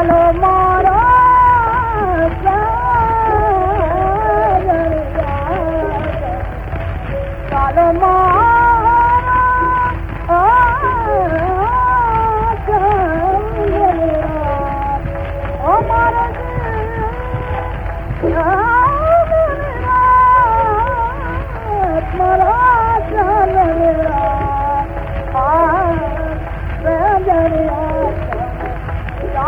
Hello, Mom.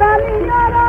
मारा